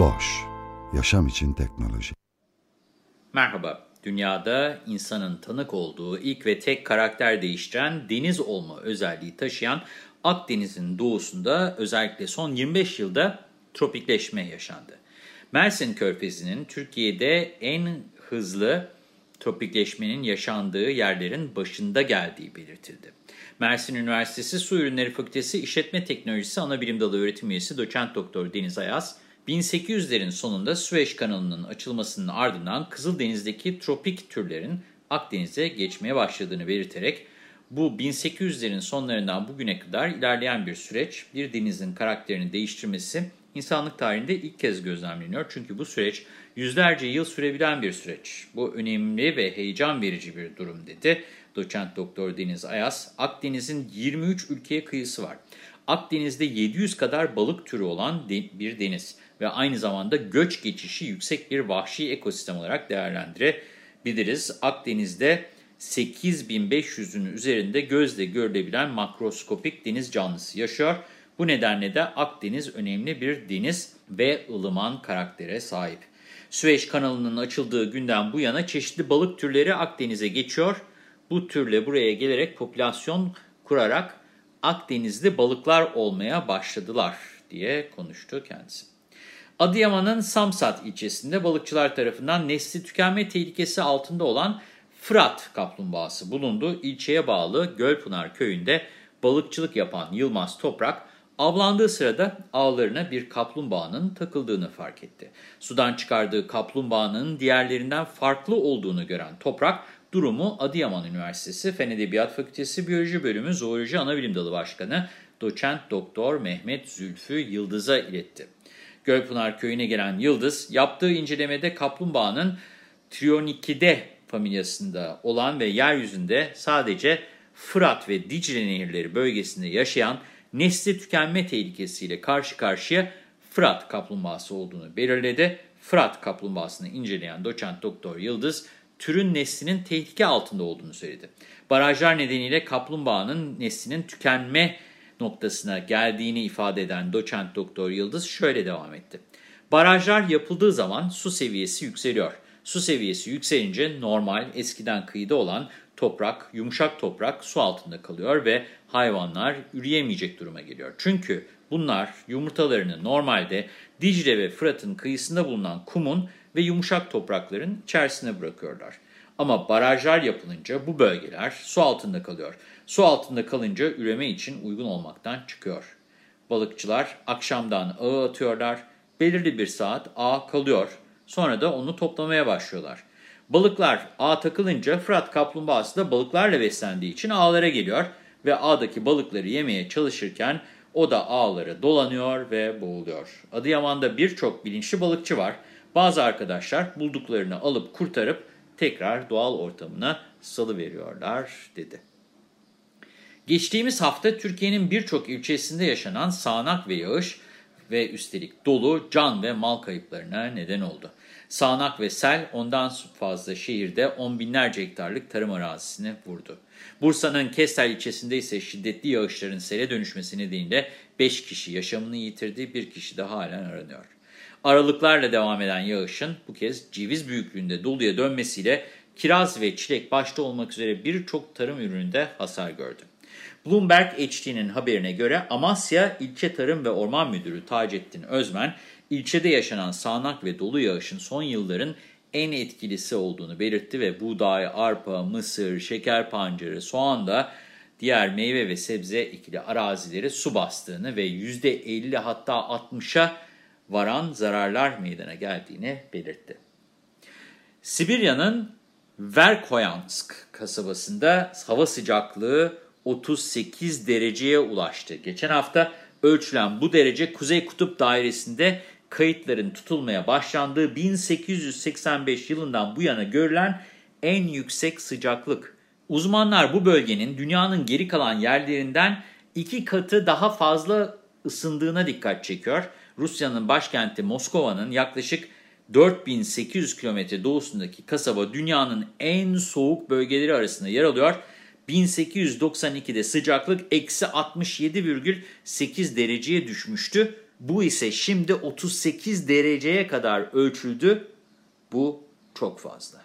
Boş, yaşam için teknoloji. Merhaba, dünyada insanın tanık olduğu ilk ve tek karakter değiştiren deniz olma özelliği taşıyan Akdeniz'in doğusunda özellikle son 25 yılda tropikleşme yaşandı. Mersin Körfezi'nin Türkiye'de en hızlı tropikleşmenin yaşandığı yerlerin başında geldiği belirtildi. Mersin Üniversitesi Su Ürünleri Fakültesi İşletme Teknolojisi Anabilim Dalı Öğretim Üyesi Doçent Doktor Deniz Ayaz, 1800'lerin sonunda Süveyş kanalının açılmasının ardından Kızıldeniz'deki tropik türlerin Akdeniz'e geçmeye başladığını belirterek, bu 1800'lerin sonlarından bugüne kadar ilerleyen bir süreç, bir denizin karakterini değiştirmesi insanlık tarihinde ilk kez gözlemleniyor. Çünkü bu süreç yüzlerce yıl sürebilen bir süreç. Bu önemli ve heyecan verici bir durum dedi. Doçent Doktor Deniz Ayas, Akdeniz'in 23 ülkeye kıyısı var. Akdeniz'de 700 kadar balık türü olan bir deniz ve aynı zamanda göç geçişi yüksek bir vahşi ekosistem olarak değerlendirebiliriz. Akdeniz'de 8500'ün üzerinde gözle görülebilen makroskopik deniz canlısı yaşıyor. Bu nedenle de Akdeniz önemli bir deniz ve ılıman karaktere sahip. Süveyş kanalının açıldığı günden bu yana çeşitli balık türleri Akdeniz'e geçiyor. Bu türle buraya gelerek popülasyon kurarak Akdeniz'de balıklar olmaya başladılar diye konuştu kendisi. Adıyaman'ın Samsat ilçesinde balıkçılar tarafından nesli tükenme tehlikesi altında olan Fırat kaplumbağası bulundu. İlçeye bağlı Gölpınar köyünde balıkçılık yapan Yılmaz Toprak, avlandığı sırada ağlarına bir kaplumbağanın takıldığını fark etti. Sudan çıkardığı kaplumbağanın diğerlerinden farklı olduğunu gören Toprak, durumu Adıyaman Üniversitesi Fen Edebiyat Fakültesi Biyoloji Bölümü Zooloji Anabilim Dalı Başkanı Doçent Doktor Mehmet Zülfü Yıldız'a iletti. Gölpınar köyüne gelen Yıldız, yaptığı incelemede kaplumbağanın Trionychidae familyasında olan ve yeryüzünde sadece Fırat ve Dicle nehirleri bölgesinde yaşayan nesli tükenme tehlikesiyle karşı karşıya Fırat kaplumbağası olduğunu belirledi. Fırat kaplumbağasını inceleyen doçent doktor Yıldız, türün neslinin tehlike altında olduğunu söyledi. Barajlar nedeniyle kaplumbağanın neslinin tükenme noktasına geldiğini ifade eden doçent doktor Yıldız şöyle devam etti. Barajlar yapıldığı zaman su seviyesi yükseliyor. Su seviyesi yükselince normal eskiden kıyıda olan toprak, yumuşak toprak su altında kalıyor ve hayvanlar üreyemeyecek duruma geliyor. Çünkü bunlar yumurtalarını normalde Dicle ve Fırat'ın kıyısında bulunan kumun ve yumuşak toprakların içerisine bırakıyorlar. Ama barajlar yapılınca bu bölgeler su altında kalıyor. Su altında kalınca üreme için uygun olmaktan çıkıyor. Balıkçılar akşamdan ağı atıyorlar. Belirli bir saat ağ kalıyor. Sonra da onu toplamaya başlıyorlar. Balıklar ağa takılınca Fırat kaplumbağası da balıklarla beslendiği için ağlara geliyor ve ağdaki balıkları yemeye çalışırken o da ağlara dolanıyor ve boğuluyor. Adıyaman'da birçok bilinçli balıkçı var. Bazı arkadaşlar bulduklarını alıp kurtarıp tekrar doğal ortamına salıveriyorlar dedi. Geçtiğimiz hafta Türkiye'nin birçok ilçesinde yaşanan sağanak ve yağış ve üstelik dolu can ve mal kayıplarına neden oldu. Sağanak ve sel ondan fazla şehirde on binlerce hektarlık tarım arazisini vurdu. Bursa'nın Kestel ilçesinde ise şiddetli yağışların sele dönüşmesi nedeniyle 5 kişi yaşamını yitirdi, bir kişi de halen aranıyor. Aralıklarla devam eden yağışın bu kez ceviz büyüklüğünde doluya dönmesiyle kiraz ve çilek başta olmak üzere birçok tarım ürününde hasar gördü. Bloomberg HD'nin haberine göre Amasya İlçe Tarım ve Orman Müdürü Taceddin Özmen, ilçede yaşanan sağanak ve dolu yağışın son yılların en etkilisi olduğunu belirtti ve buğday, arpa, mısır, şeker pancarı, soğan da diğer meyve ve sebze ekili arazileri su bastığını ve %50 hatta 60'a varan zararlar meydana geldiğini belirtti. Sibirya'nın Verkoyansk kasabasında hava sıcaklığı 38 dereceye ulaştı. Geçen hafta ölçülen bu derece Kuzey Kutup Dairesi'nde kayıtların tutulmaya başlandığı 1885 yılından bu yana görülen en yüksek sıcaklık. Uzmanlar bu bölgenin dünyanın geri kalan yerlerinden iki katı daha fazla ısındığına dikkat çekiyor. Rusya'nın başkenti Moskova'nın yaklaşık 4800 kilometre doğusundaki kasaba dünyanın en soğuk bölgeleri arasında yer alıyor. 1892'de sıcaklık eksi 67,8 dereceye düşmüştü. Bu ise şimdi 38 dereceye kadar ölçüldü. Bu çok fazla.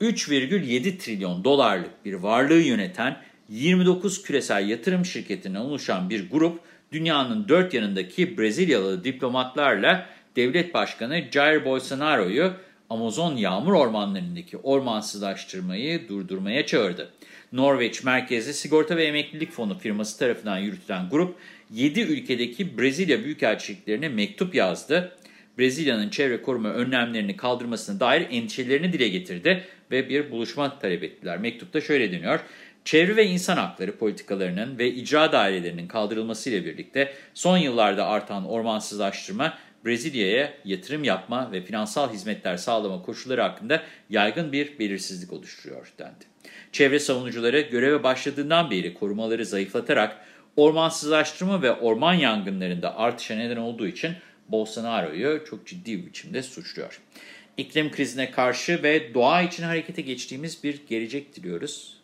3,7 trilyon dolarlık bir varlığı yöneten 29 küresel yatırım şirketinden oluşan bir grup dünyanın dört yanındaki Brezilyalı diplomatlarla devlet başkanı Jair Bolsonaro'yu Amazon yağmur ormanlarındaki ormansızlaştırmayı durdurmaya çağırdı. Norveç merkezli sigorta ve emeklilik fonu firması tarafından yürütülen grup 7 ülkedeki Brezilya büyükelçiliklerine mektup yazdı. Brezilya'nın çevre koruma önlemlerini kaldırmasına dair endişelerini dile getirdi ve bir buluşma talep ettiler. Mektupta şöyle deniyor. Çevre ve insan hakları politikalarının ve icra dairelerinin kaldırılmasıyla birlikte son yıllarda artan ormansızlaştırma Brezilya'ya yatırım yapma ve finansal hizmetler sağlama koşulları hakkında yaygın bir belirsizlik oluşturuyor dendi. Çevre savunucuları göreve başladığından beri korumaları zayıflatarak ormansızlaştırma ve orman yangınlarında artışa neden olduğu için Bolsonaro'yu çok ciddi bir biçimde suçluyor. İklim krizine karşı ve doğa için harekete geçtiğimiz bir gelecek diliyoruz.